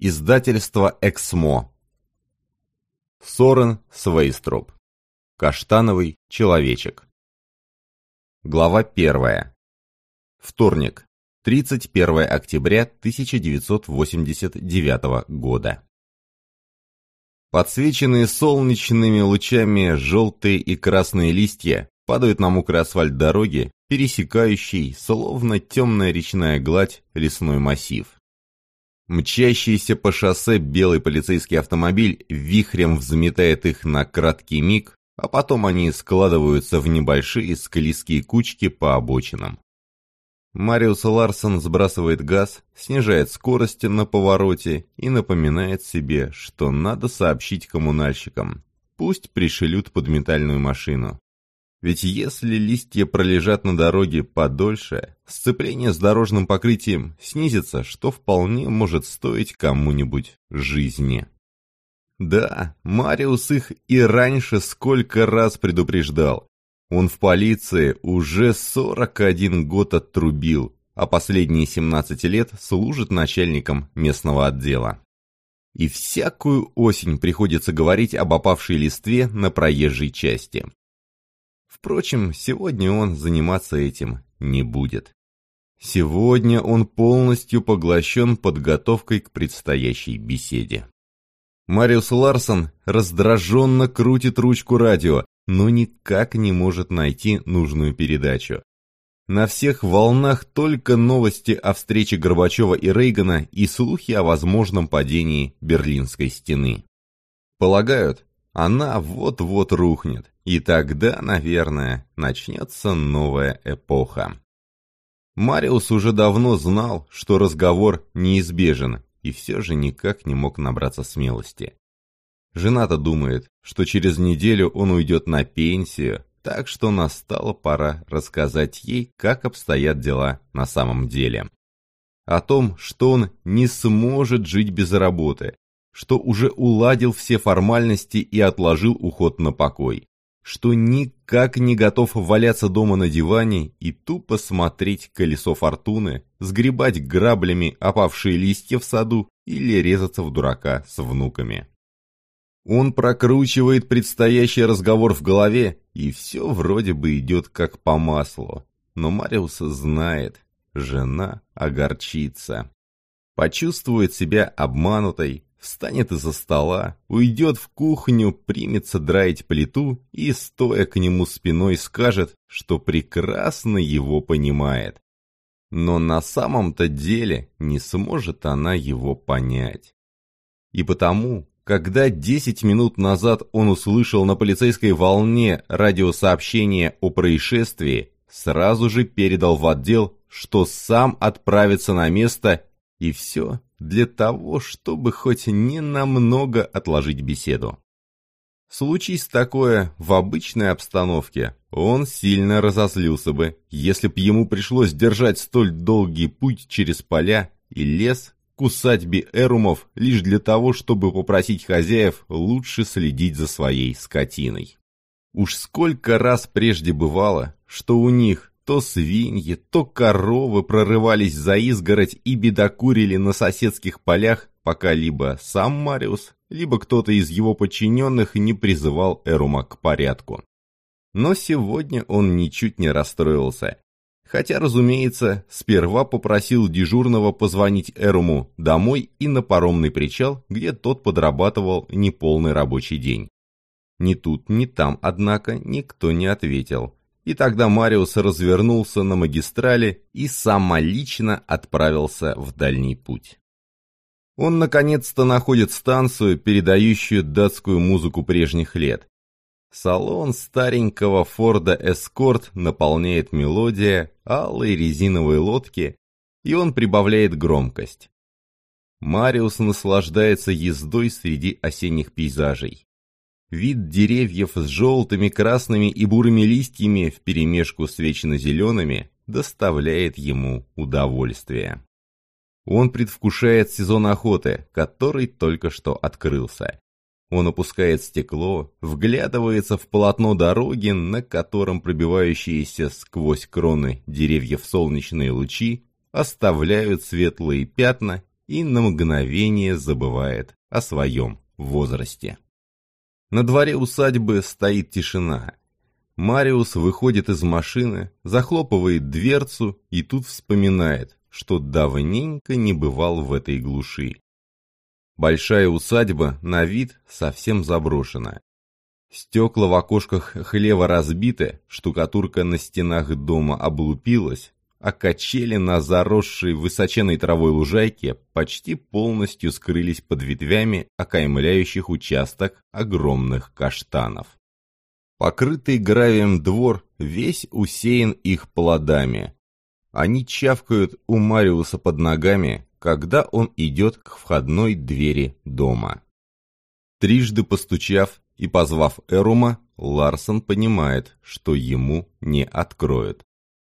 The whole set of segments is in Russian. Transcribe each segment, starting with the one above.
Издательство «Эксмо». Сорен Свейстроп. Каштановый человечек. Глава первая. Вторник. 31 октября 1989 года. Подсвеченные солнечными лучами желтые и красные листья падают на мокрый асфальт дороги, пересекающий, словно темная речная гладь, лесной массив. Мчащийся по шоссе белый полицейский автомобиль вихрем взметает их на краткий миг, а потом они складываются в небольшие склизкие кучки по обочинам. Мариус Ларсон сбрасывает газ, снижает скорость на повороте и напоминает себе, что надо сообщить коммунальщикам. Пусть пришлют подметальную машину. Ведь если листья пролежат на дороге подольше, сцепление с дорожным покрытием снизится, что вполне может стоить кому-нибудь жизни. Да, Мариус их и раньше сколько раз предупреждал. Он в полиции уже 41 год отрубил, а последние 17 лет служит начальником местного отдела. И всякую осень приходится говорить об опавшей листве на проезжей части. Впрочем, сегодня он заниматься этим не будет. Сегодня он полностью поглощен подготовкой к предстоящей беседе. Мариус Ларсон раздраженно крутит ручку радио, но никак не может найти нужную передачу. На всех волнах только новости о встрече Горбачева и Рейгана и слухи о возможном падении Берлинской стены. Полагают, она вот-вот рухнет, и тогда, наверное, начнется новая эпоха. Мариус уже давно знал, что разговор неизбежен, и все же никак не мог набраться смелости. Жена-то думает, что через неделю он уйдет на пенсию, так что настала пора рассказать ей, как обстоят дела на самом деле. О том, что он не сможет жить без работы, что уже уладил все формальности и отложил уход на покой, что никак не готов валяться дома на диване и тупо смотреть колесо фортуны, сгребать граблями опавшие листья в саду или резаться в дурака с внуками. Он прокручивает предстоящий разговор в голове, и все вроде бы идет как по маслу. Но Мариус знает, жена огорчится. Почувствует себя обманутой, встанет из-за стола, уйдет в кухню, примется драить плиту и, стоя к нему спиной, скажет, что прекрасно его понимает. Но на самом-то деле не сможет она его понять. И потому, когда 10 минут назад он услышал на полицейской волне радиосообщение о происшествии, сразу же передал в отдел, что сам отправится на место и все для того, чтобы хоть ненамного отложить беседу. Случись такое в обычной обстановке, он сильно разозлился бы, если б ему пришлось держать столь долгий путь через поля и лес к усадьбе лишь для того, чтобы попросить хозяев лучше следить за своей скотиной. Уж сколько раз прежде бывало, что у них то свиньи, то коровы прорывались за изгородь и бедокурили на соседских полях, пока либо сам Мариус, либо кто-то из его подчиненных не призывал Эрума к порядку. Но сегодня он ничуть не расстроился. Хотя, разумеется, сперва попросил дежурного позвонить Эруму домой и на паромный причал, где тот подрабатывал неполный рабочий день. Ни тут, ни там, однако, никто не ответил. И тогда Мариус развернулся на магистрали и самолично отправился в дальний путь. Он наконец-то находит станцию, передающую датскую музыку прежних лет. Салон старенького Форда Эскорт наполняет мелодия алой резиновой лодки, и он прибавляет громкость. Мариус наслаждается ездой среди осенних пейзажей. Вид деревьев с желтыми, красными и бурыми листьями вперемешку с вечно зелеными доставляет ему удовольствие. Он предвкушает сезон охоты, который только что открылся. Он опускает стекло, вглядывается в полотно дороги, на котором пробивающиеся сквозь кроны деревьев солнечные лучи оставляют светлые пятна и на мгновение забывает о своем возрасте. На дворе усадьбы стоит тишина. Мариус выходит из машины, захлопывает дверцу и тут вспоминает, что давненько не бывал в этой глуши. Большая усадьба на вид совсем заброшена. Стекла в окошках хлева разбиты, штукатурка на стенах дома облупилась, а качели на заросшей высоченной травой лужайке почти полностью скрылись под ветвями окаймляющих участок огромных каштанов. Покрытый гравием двор весь усеян их плодами. Они чавкают у Мариуса под ногами, когда он идет к входной двери дома. Трижды постучав и позвав Эрума, Ларсон понимает, что ему не откроют.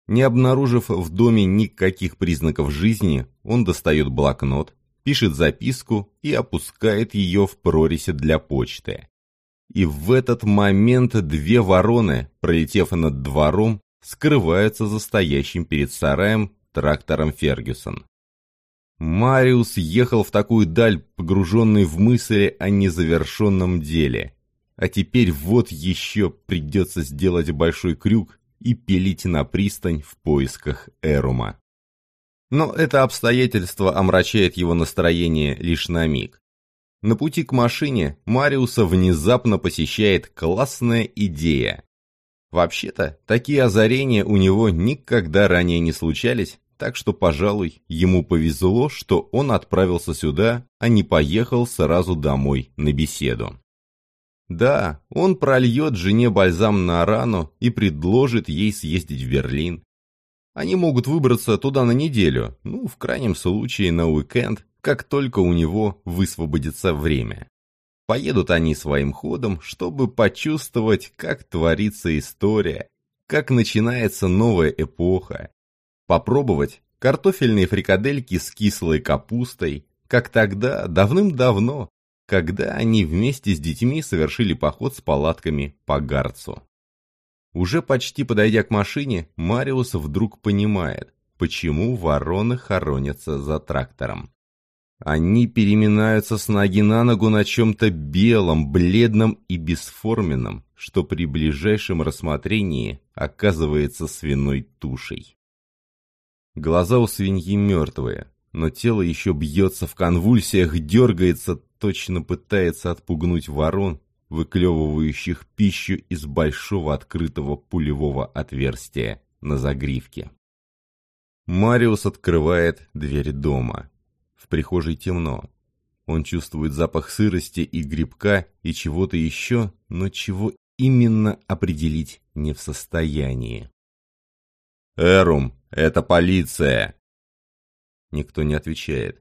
Не обнаружив в доме никаких признаков жизни, он достает блокнот, пишет записку и опускает ее в прорези для почты. И в этот момент две вороны, пролетев над двором, скрываются за стоящим перед сараем трактором Фергюсон. Мариус ехал в такую даль, погруженный в мысли о незавершенном деле. А теперь вот еще придется сделать большой крюк и пилить на пристань в поисках Эрума. Но это обстоятельство омрачает его настроение лишь на миг. На пути к машине Мариуса внезапно посещает классная идея. Вообще-то, такие озарения у него никогда ранее не случались, так что, пожалуй, ему повезло, что он отправился сюда, а не поехал сразу домой на беседу. Да, он прольет жене бальзам на рану и предложит ей съездить в Берлин. Они могут выбраться туда на неделю, ну, в крайнем случае, на уикенд, как только у него высвободится время. Поедут они своим ходом, чтобы почувствовать, как творится история, как начинается новая эпоха. Попробовать картофельные фрикадельки с кислой капустой, как тогда, давным-давно, когда они вместе с детьми совершили поход с палатками по Гарцу. Уже почти подойдя к машине, Мариус вдруг понимает, почему вороны хоронятся за трактором. Они переминаются с ноги на ногу на чем-то белом, бледном и бесформенном, что при ближайшем рассмотрении оказывается свиной тушей. Глаза у свиньи мертвые, но тело еще бьется в конвульсиях, дергается, точно пытается отпугнуть ворон, выклевывающих пищу из большого открытого пулевого отверстия на загривке. Мариус открывает дверь дома. В прихожей темно. Он чувствует запах сырости и грибка и чего-то еще, но чего именно определить не в состоянии. «Эрум, это полиция!» Никто не отвечает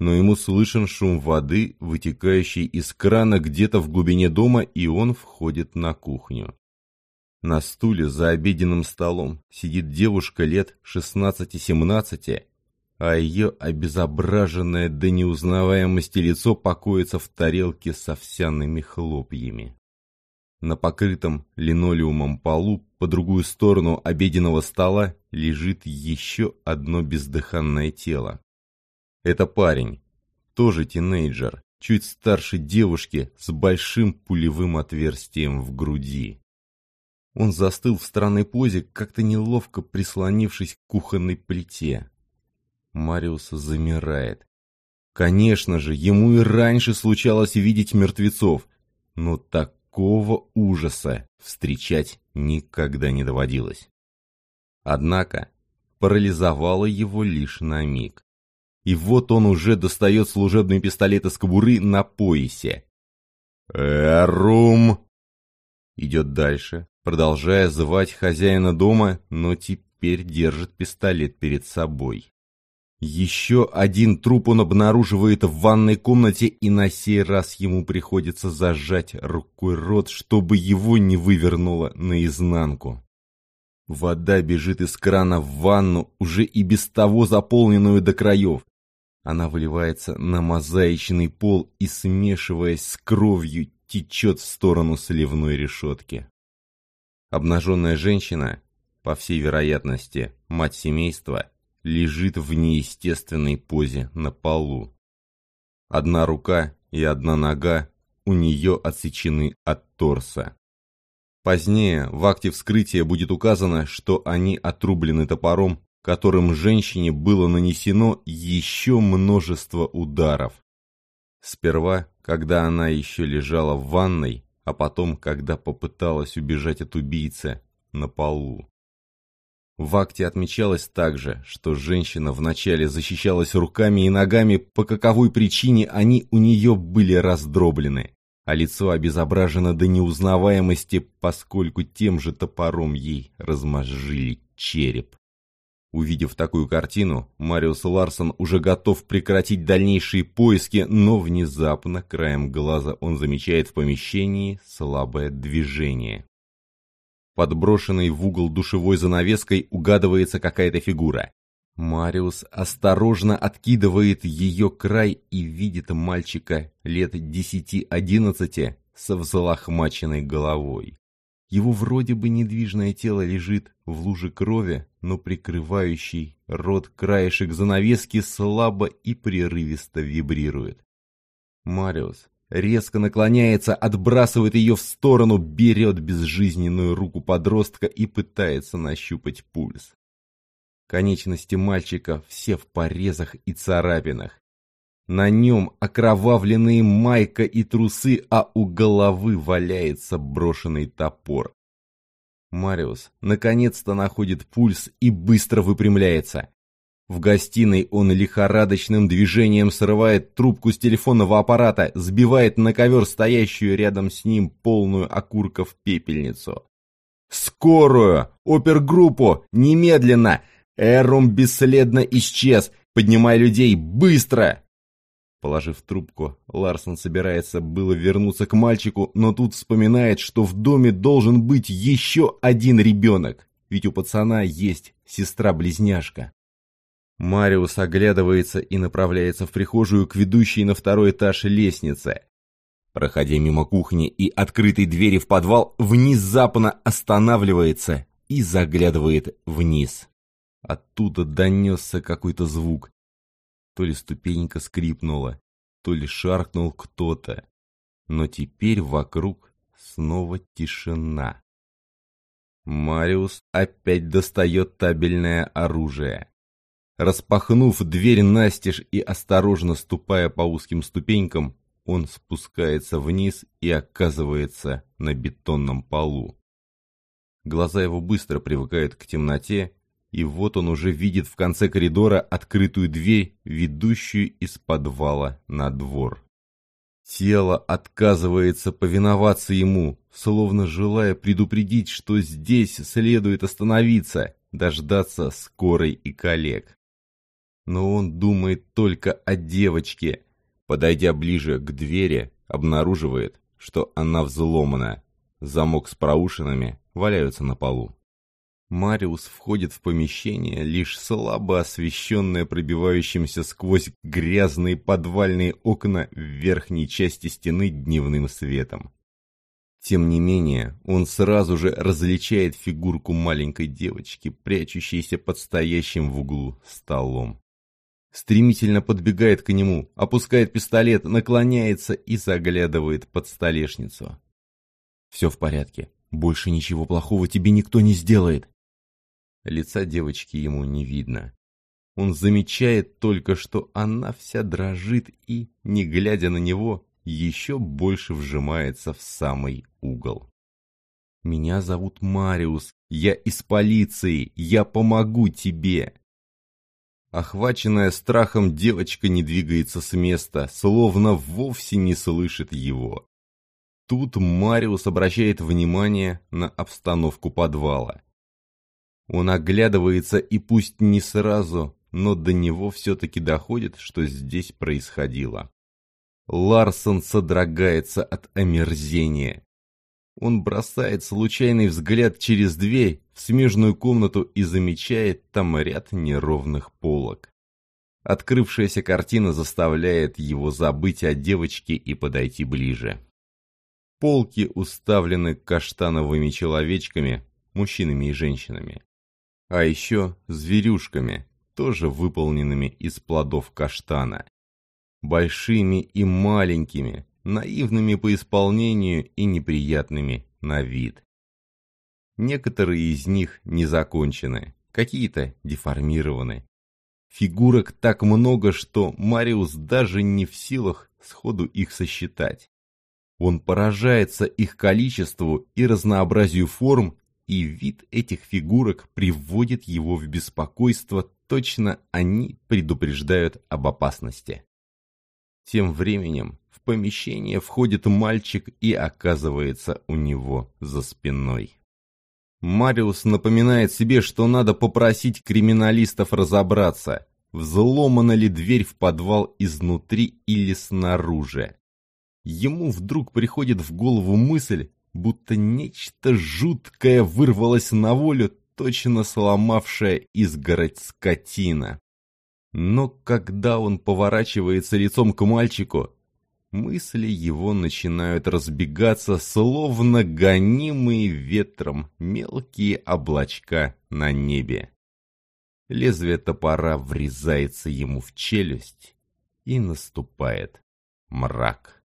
но ему слышен шум воды, вытекающий из крана где-то в глубине дома, и он входит на кухню. На стуле за обеденным столом сидит девушка лет 16-17, а ее обезображенное до неузнаваемости лицо покоится в тарелке с овсяными хлопьями. На покрытом линолеумом полу по другую сторону обеденного стола лежит еще одно бездыханное тело. Это парень, тоже тинейджер, чуть старше девушки с большим пулевым отверстием в груди. Он застыл в странной позе, как-то неловко прислонившись к кухонной плите. Мариус замирает. Конечно же, ему и раньше случалось видеть мертвецов, но такого ужаса встречать никогда не доводилось. Однако парализовало его лишь на миг. И вот он уже достает служебный пистолет из кобуры на поясе. «Эрум!» Идет дальше, продолжая звать хозяина дома, но теперь держит пистолет перед собой. Еще один труп он обнаруживает в ванной комнате, и на сей раз ему приходится зажать рукой рот, чтобы его не вывернуло наизнанку. Вода бежит из крана в ванну, уже и без того заполненную до краев. Она выливается на мозаичный пол и, смешиваясь с кровью, течет в сторону сливной решетки. Обнаженная женщина, по всей вероятности, мать семейства, лежит в неестественной позе на полу. Одна рука и одна нога у нее отсечены от торса. Позднее в акте вскрытия будет указано, что они отрублены топором, которым женщине было нанесено еще множество ударов. Сперва, когда она еще лежала в ванной, а потом, когда попыталась убежать от убийцы, на полу. В акте отмечалось также, что женщина вначале защищалась руками и ногами, по каковой причине они у нее были раздроблены, а лицо обезображено до неузнаваемости, поскольку тем же топором ей размозжили череп. Увидев такую картину, Мариус Ларсон уже готов прекратить дальнейшие поиски, но внезапно, краем глаза, он замечает в помещении слабое движение. Подброшенной в угол душевой занавеской угадывается какая-то фигура. Мариус осторожно откидывает ее край и видит мальчика лет десяти-одиннадцати со взлохмаченной головой. Его вроде бы недвижное тело лежит в луже крови, но прикрывающий рот краешек занавески слабо и прерывисто вибрирует. Мариус резко наклоняется, отбрасывает ее в сторону, берет безжизненную руку подростка и пытается нащупать пульс. Конечности мальчика все в порезах и царапинах. На нем окровавленные майка и трусы, а у головы валяется брошенный топор. Мариус наконец-то находит пульс и быстро выпрямляется. В гостиной он лихорадочным движением срывает трубку с телефонного аппарата, сбивает на ковер стоящую рядом с ним полную окурков пепельницу. «Скорую! Опергруппу! Немедленно! Эрум бесследно исчез! Поднимай людей! Быстро!» Положив трубку, Ларсон собирается было вернуться к мальчику, но тут вспоминает, что в доме должен быть еще один ребенок, ведь у пацана есть сестра-близняшка. Мариус оглядывается и направляется в прихожую к ведущей на второй этаж лестнице. Проходя мимо кухни и открытой двери в подвал, внезапно останавливается и заглядывает вниз. Оттуда донесся какой-то звук. То ли ступенька скрипнула, то ли шаркнул кто-то. Но теперь вокруг снова тишина. Мариус опять достает табельное оружие. Распахнув дверь настежь и осторожно ступая по узким ступенькам, он спускается вниз и оказывается на бетонном полу. Глаза его быстро привыкают к темноте, и вот он уже видит в конце коридора открытую дверь, ведущую из подвала на двор. Тело отказывается повиноваться ему, словно желая предупредить, что здесь следует остановиться, дождаться скорой и коллег но он думает только о девочке. Подойдя ближе к двери, обнаруживает, что она взломана. Замок с проушинами валяются на полу. Мариус входит в помещение, лишь слабо освещенное пробивающимся сквозь грязные подвальные окна в верхней части стены дневным светом. Тем не менее, он сразу же различает фигурку маленькой девочки, прячущейся под стоящим в углу столом. Стремительно подбегает к нему, опускает пистолет, наклоняется и заглядывает под столешницу. «Все в порядке. Больше ничего плохого тебе никто не сделает». Лица девочки ему не видно. Он замечает только, что она вся дрожит и, не глядя на него, еще больше вжимается в самый угол. «Меня зовут Мариус. Я из полиции. Я помогу тебе!» Охваченная страхом девочка не двигается с места, словно вовсе не слышит его. Тут Мариус обращает внимание на обстановку подвала. Он оглядывается и пусть не сразу, но до него все-таки доходит, что здесь происходило. Ларсон содрогается от омерзения. Он бросает случайный взгляд через дверь в смежную комнату и замечает там ряд неровных полок. Открывшаяся картина заставляет его забыть о девочке и подойти ближе. Полки уставлены каштановыми человечками, мужчинами и женщинами. А еще зверюшками, тоже выполненными из плодов каштана. Большими и маленькими, наивными по исполнению и неприятными на вид. Некоторые из них не закончены, какие-то деформированы. Фигурок так много, что Мариус даже не в силах сходу их сосчитать. Он поражается их количеству и разнообразию форм, и вид этих фигурок приводит его в беспокойство, точно они предупреждают об опасности. Тем временем в помещение входит мальчик и оказывается у него за спиной. Мариус напоминает себе, что надо попросить криминалистов разобраться, взломана ли дверь в подвал изнутри или снаружи. Ему вдруг приходит в голову мысль, будто нечто жуткое вырвалось на волю, точно сломавшая изгородь скотина. Но когда он поворачивается лицом к мальчику, мысли его начинают разбегаться, словно гонимые ветром мелкие облачка на небе. Лезвие топора врезается ему в челюсть, и наступает мрак.